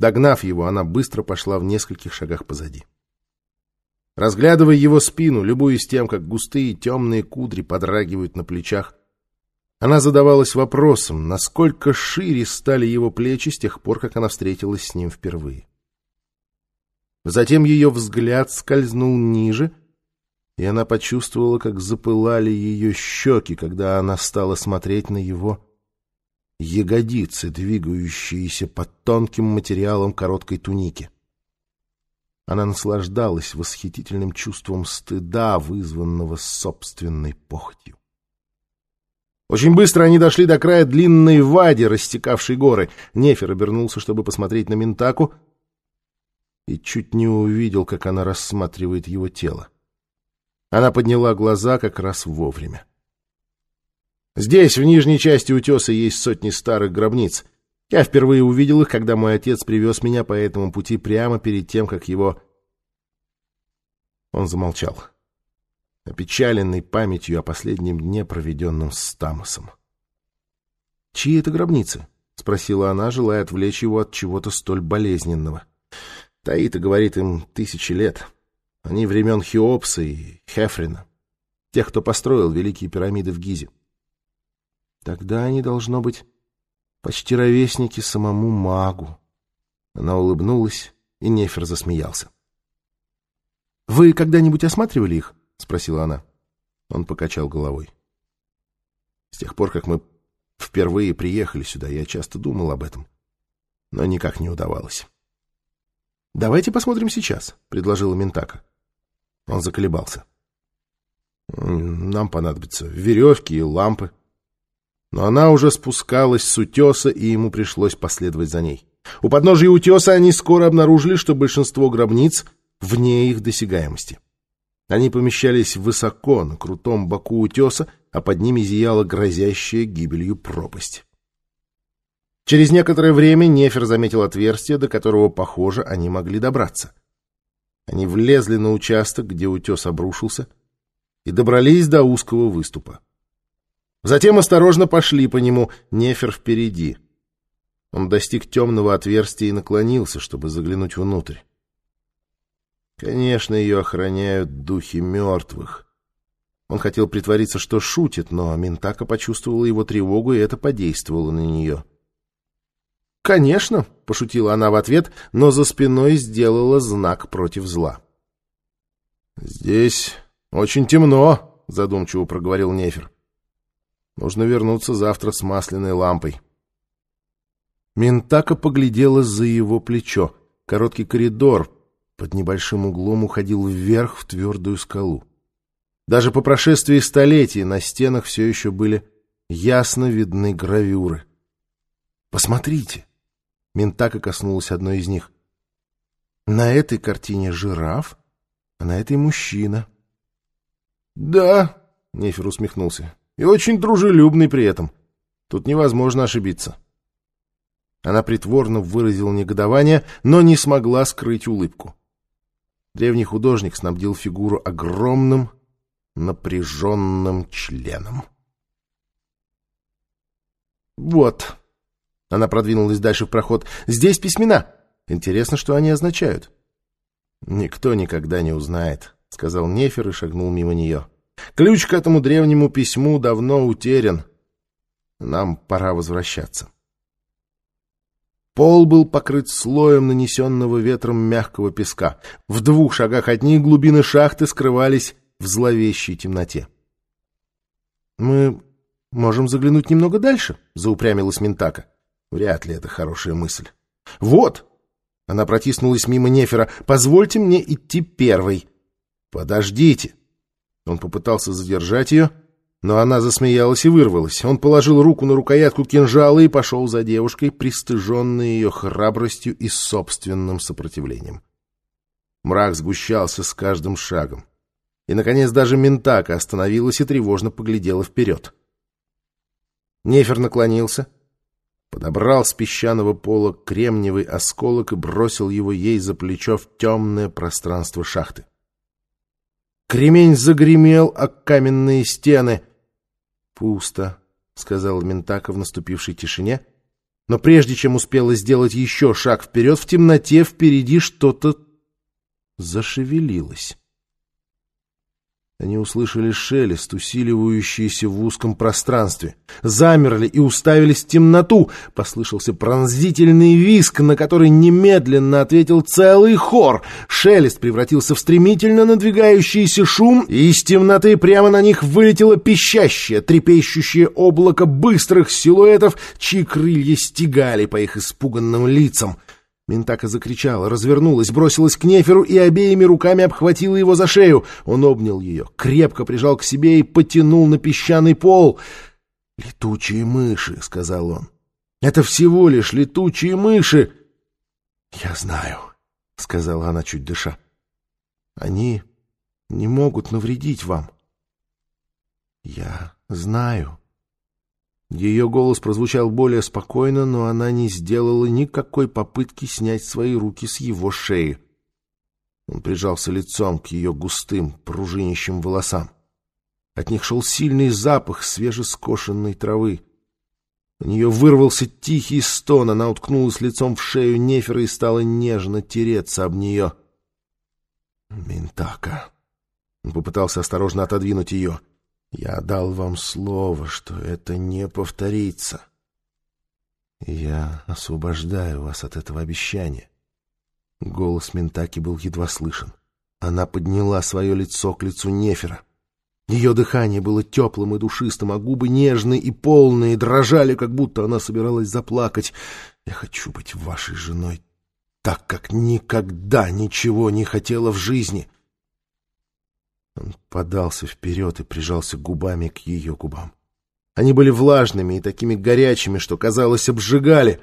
Догнав его, она быстро пошла в нескольких шагах позади. Разглядывая его спину, любуясь тем, как густые темные кудри подрагивают на плечах, она задавалась вопросом, насколько шире стали его плечи с тех пор, как она встретилась с ним впервые. Затем ее взгляд скользнул ниже, и она почувствовала, как запылали ее щеки, когда она стала смотреть на его ягодицы, двигающиеся под тонким материалом короткой туники. Она наслаждалась восхитительным чувством стыда, вызванного собственной похотью. Очень быстро они дошли до края длинной вади, растекавшей горы. Нефер обернулся, чтобы посмотреть на Ментаку, и чуть не увидел, как она рассматривает его тело. Она подняла глаза как раз вовремя. Здесь, в нижней части утеса, есть сотни старых гробниц. Я впервые увидел их, когда мой отец привез меня по этому пути прямо перед тем, как его... Он замолчал опечаленный памятью о последнем дне, проведенном с Тамосом. «Чьи это гробницы?» — спросила она, желая отвлечь его от чего-то столь болезненного. Таита говорит им тысячи лет. Они времен Хеопса и Хефрина, тех, кто построил великие пирамиды в Гизе. Тогда они, должно быть, почти ровесники самому магу. Она улыбнулась, и Нефер засмеялся. «Вы когда-нибудь осматривали их?» — спросила она. Он покачал головой. С тех пор, как мы впервые приехали сюда, я часто думал об этом, но никак не удавалось. «Давайте посмотрим сейчас», — предложила Ментака. Он заколебался. «Нам понадобятся веревки и лампы». Но она уже спускалась с утеса, и ему пришлось последовать за ней. У подножия утеса они скоро обнаружили, что большинство гробниц вне их досягаемости. Они помещались высоко, на крутом боку утеса, а под ними зияла грозящая гибелью пропасть. Через некоторое время Нефер заметил отверстие, до которого, похоже, они могли добраться. Они влезли на участок, где утес обрушился, и добрались до узкого выступа. Затем осторожно пошли по нему, Нефер впереди. Он достиг темного отверстия и наклонился, чтобы заглянуть внутрь. Конечно, ее охраняют духи мертвых. Он хотел притвориться, что шутит, но Ментака почувствовала его тревогу, и это подействовало на нее. «Конечно», — пошутила она в ответ, но за спиной сделала знак против зла. «Здесь очень темно», — задумчиво проговорил Нефер. «Нужно вернуться завтра с масляной лампой». Ментака поглядела за его плечо. Короткий коридор, под небольшим углом уходил вверх в твердую скалу. Даже по прошествии столетий на стенах все еще были ясно видны гравюры. «Посмотрите!» Ментака коснулась одной из них. «На этой картине жираф, а на этой мужчина». «Да», — Нефер усмехнулся, — «и очень дружелюбный при этом. Тут невозможно ошибиться». Она притворно выразила негодование, но не смогла скрыть улыбку. Древний художник снабдил фигуру огромным, напряженным членом. «Вот». Она продвинулась дальше в проход. «Здесь письмена. Интересно, что они означают». «Никто никогда не узнает», — сказал Нефер и шагнул мимо нее. «Ключ к этому древнему письму давно утерян. Нам пора возвращаться». Пол был покрыт слоем нанесенного ветром мягкого песка. В двух шагах от них глубины шахты скрывались в зловещей темноте. «Мы можем заглянуть немного дальше?» — заупрямилась Ментака. «Вряд ли это хорошая мысль». «Вот!» — она протиснулась мимо Нефера. «Позвольте мне идти первой». «Подождите!» Он попытался задержать ее, но она засмеялась и вырвалась. Он положил руку на рукоятку кинжала и пошел за девушкой, пристыженной ее храбростью и собственным сопротивлением. Мрак сгущался с каждым шагом. И, наконец, даже Ментака остановилась и тревожно поглядела вперед. Нефер наклонился, подобрал с песчаного пола кремниевый осколок и бросил его ей за плечо в темное пространство шахты. Кремень загремел о каменные стены — «Пусто», — сказал Ментака в наступившей тишине, Но прежде чем успела сделать еще шаг вперед, в темноте впереди что-то зашевелилось. Они услышали шелест, усиливающийся в узком пространстве. Замерли и уставились в темноту. Послышался пронзительный виск, на который немедленно ответил целый хор. Шелест превратился в стремительно надвигающийся шум, и из темноты прямо на них вылетело пищащее, трепещущее облако быстрых силуэтов, чьи крылья стегали по их испуганным лицам. Ментака закричала, развернулась, бросилась к Неферу и обеими руками обхватила его за шею. Он обнял ее, крепко прижал к себе и потянул на песчаный пол. «Летучие мыши», — сказал он. «Это всего лишь летучие мыши». «Я знаю», — сказала она, чуть дыша. «Они не могут навредить вам». «Я знаю», ее голос прозвучал более спокойно, но она не сделала никакой попытки снять свои руки с его шеи. Он прижался лицом к ее густым, пружинищим волосам. От них шел сильный запах свежескошенной травы. У нее вырвался тихий стон, она уткнулась лицом в шею Нефера и стала нежно тереться об нее. «Ментака!» Он попытался осторожно отодвинуть ее. Я дал вам слово, что это не повторится. Я освобождаю вас от этого обещания. Голос Ментаки был едва слышен. Она подняла свое лицо к лицу Нефера. Ее дыхание было теплым и душистым, а губы нежные и полные, дрожали, как будто она собиралась заплакать. «Я хочу быть вашей женой так, как никогда ничего не хотела в жизни». Он подался вперед и прижался губами к ее губам. Они были влажными и такими горячими, что, казалось, обжигали.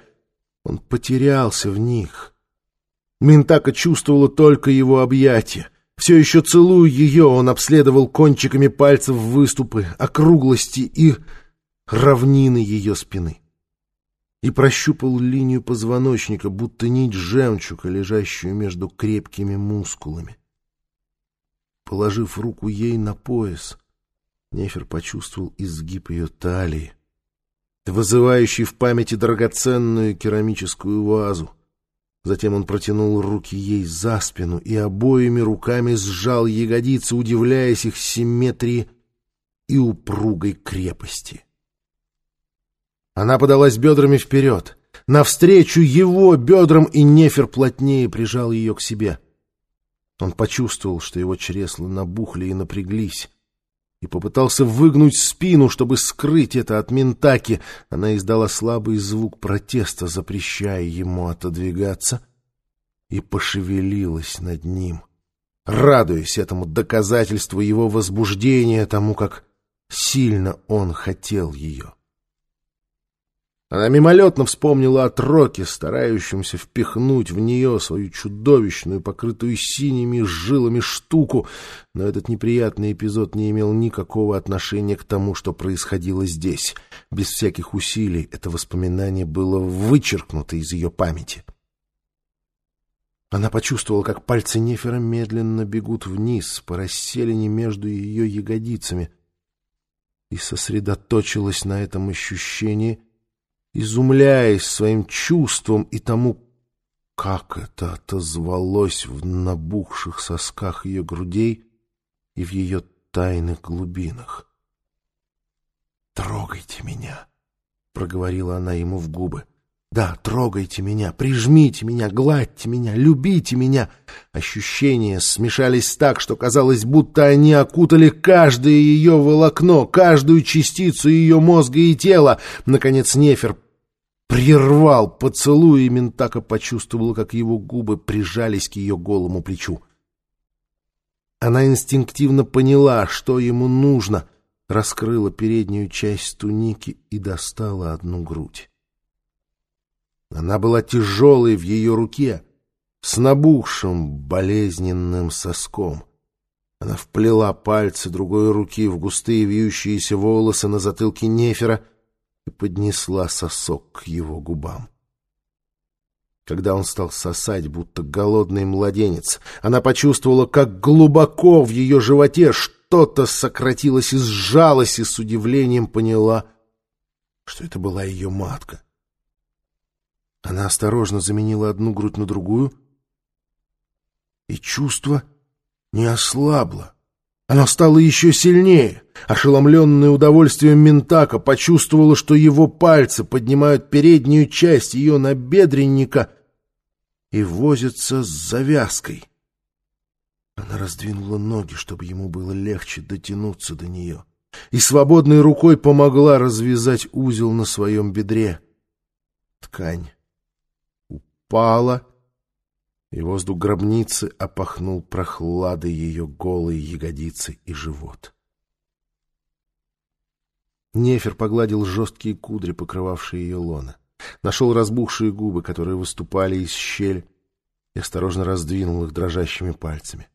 Он потерялся в них. Минтака чувствовала только его объятия. Все еще целуя ее, он обследовал кончиками пальцев выступы, округлости и равнины ее спины. И прощупал линию позвоночника, будто нить жемчуга, лежащую между крепкими мускулами. Положив руку ей на пояс, Нефер почувствовал изгиб ее талии, вызывающий в памяти драгоценную керамическую вазу. Затем он протянул руки ей за спину и обоими руками сжал ягодицы, удивляясь их симметрии и упругой крепости. Она подалась бедрами вперед, навстречу его бедрам, и Нефер плотнее прижал ее к себе — он почувствовал, что его чресла набухли и напряглись, и попытался выгнуть спину, чтобы скрыть это от Ментаки. Она издала слабый звук протеста, запрещая ему отодвигаться, и пошевелилась над ним, радуясь этому доказательству его возбуждения, тому, как сильно он хотел ее. Она мимолетно вспомнила о Троке, старающемся впихнуть в нее свою чудовищную, покрытую синими жилами штуку, но этот неприятный эпизод не имел никакого отношения к тому, что происходило здесь. Без всяких усилий это воспоминание было вычеркнуто из ее памяти. Она почувствовала, как пальцы Нефера медленно бегут вниз по расселине между ее ягодицами и сосредоточилась на этом ощущении — изумляясь своим чувством и тому, как это отозвалось в набухших сосках ее грудей и в ее тайных глубинах. «Трогайте меня!» — проговорила она ему в губы. «Да, трогайте меня, прижмите меня, гладьте меня, любите меня!» Ощущения смешались так, что казалось, будто они окутали каждое ее волокно, каждую частицу ее мозга и тела. Наконец Нефер прервал поцелуй, и Ментака почувствовала, как его губы прижались к ее голому плечу. Она инстинктивно поняла, что ему нужно, раскрыла переднюю часть туники и достала одну грудь. Она была тяжелой в ее руке, с набухшим болезненным соском. Она вплела пальцы другой руки в густые вьющиеся волосы на затылке Нефера — и поднесла сосок к его губам. Когда он стал сосать, будто голодный младенец, она почувствовала, как глубоко в ее животе что-то сократилось и сжалось, и с удивлением поняла, что это была ее матка. Она осторожно заменила одну грудь на другую, и чувство не ослабло. Оно стало еще сильнее. Ошеломленное удовольствием Ментака почувствовала, что его пальцы поднимают переднюю часть ее набедренника и возятся с завязкой. Она раздвинула ноги, чтобы ему было легче дотянуться до нее, и свободной рукой помогла развязать узел на своем бедре. Ткань упала, и воздух гробницы опахнул прохладой ее голые ягодицы и живот. Нефер погладил жесткие кудри, покрывавшие ее лона. Нашел разбухшие губы, которые выступали из щели, и осторожно раздвинул их дрожащими пальцами.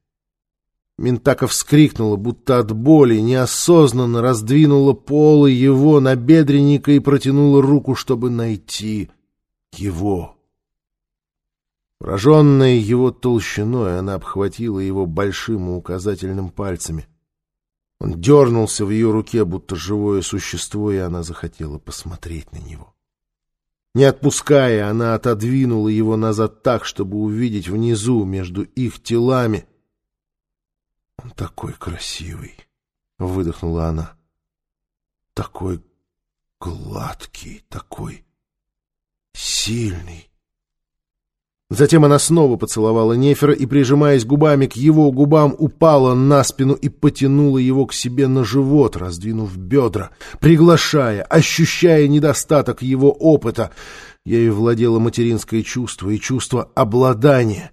Ментака вскрикнула, будто от боли, неосознанно раздвинула полы его набедренника и протянула руку, чтобы найти его. Пораженная его толщиной, она обхватила его большим и указательным пальцами. Он дернулся в ее руке, будто живое существо, и она захотела посмотреть на него. Не отпуская, она отодвинула его назад так, чтобы увидеть внизу, между их телами. «Он такой красивый!» — выдохнула она. «Такой гладкий, такой сильный!» Затем она снова поцеловала Нефера и, прижимаясь губами к его губам, упала на спину и потянула его к себе на живот, раздвинув бедра, приглашая, ощущая недостаток его опыта. Ею владело материнское чувство и чувство обладания.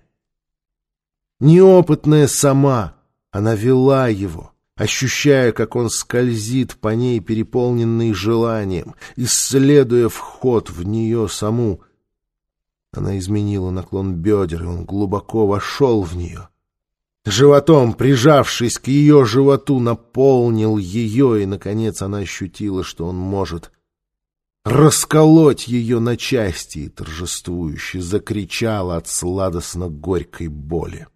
Неопытная сама, она вела его, ощущая, как он скользит по ней, переполненный желанием, исследуя вход в нее саму — она изменила наклон бедер, и он глубоко вошел в нее. Животом, прижавшись к ее животу, наполнил ее, и, наконец, она ощутила, что он может расколоть ее на части, и торжествующе закричала от сладостно-горькой боли.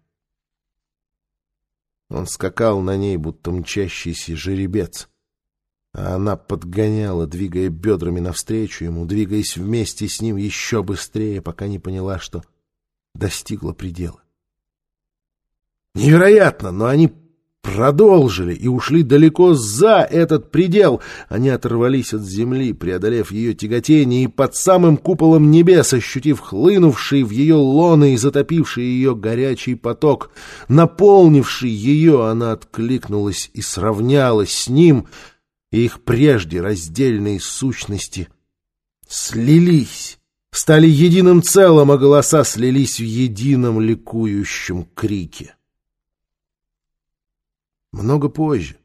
Он скакал на ней, будто мчащийся жеребец — а она подгоняла, двигая бедрами навстречу ему, двигаясь вместе с ним еще быстрее, пока не поняла, что достигла предела. Невероятно, но они продолжили и ушли далеко за этот предел. Они оторвались от земли, преодолев ее тяготение, и под самым куполом небес, ощутив хлынувший в ее лоны и затопивший ее горячий поток, наполнивший ее, она откликнулась и сравнялась с ним — и их прежде раздельные сущности слились, стали единым целым, а голоса слились в едином ликующем крике. Много позже,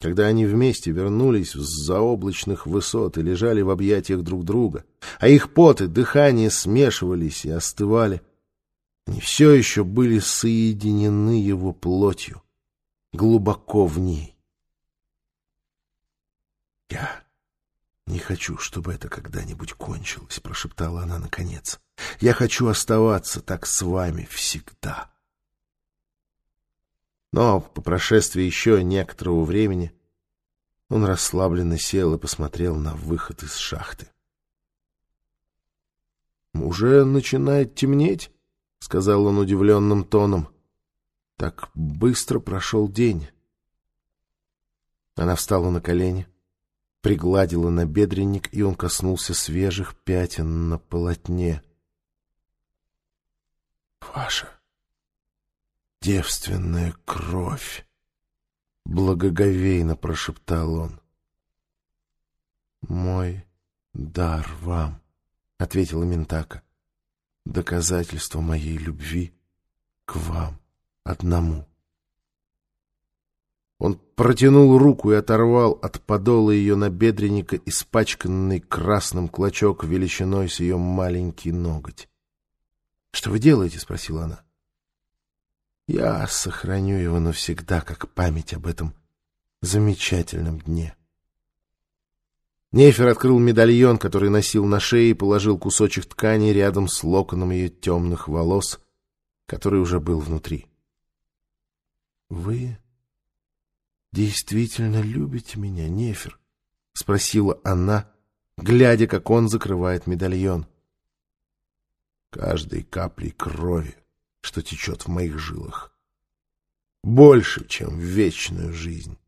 когда они вместе вернулись с заоблачных высот и лежали в объятиях друг друга, а их пот и дыхание смешивались и остывали, они все еще были соединены его плотью, глубоко в ней. «Я не хочу, чтобы это когда-нибудь кончилось», — прошептала она наконец. «Я хочу оставаться так с вами всегда». Но по прошествии еще некоторого времени он расслабленно сел и посмотрел на выход из шахты. «Уже начинает темнеть», — сказал он удивленным тоном. «Так быстро прошел день». Она встала на колени, пригладила набедренник, и он коснулся свежих пятен на полотне. «Ваша девственная кровь!» — благоговейно прошептал он. «Мой дар вам», — ответила Ментака, — «доказательство моей любви к вам одному». Он протянул руку и оторвал от подола ее набедренника испачканный красным клочок величиной с ее маленький ноготь. — Что вы делаете? — спросила она. — Я сохраню его навсегда, как память об этом замечательном дне. Нефер открыл медальон, который носил на шее, и положил кусочек ткани рядом с локоном ее темных волос, который уже был внутри. — Вы действительно любите меня, Нефер? — спросила она, глядя, как он закрывает медальон. каждой каплей крови, что течет в моих жилах. Больше, чем в вечную жизнь.